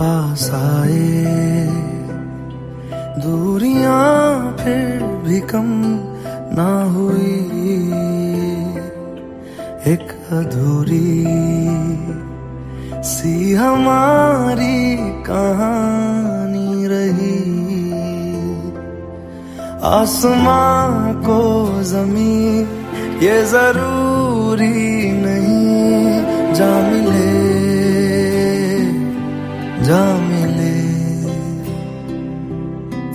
पास आए। दूरियाँ फिर भी कम ना हुई। एक अधूरी सी हमारी कहानी रही। आसमां को ज़मीन ये ज़रूरी नहीं। जा मिले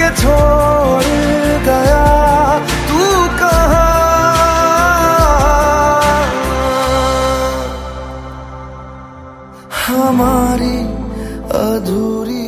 के छोड़ गया। तू कहा? हमारी अधूरी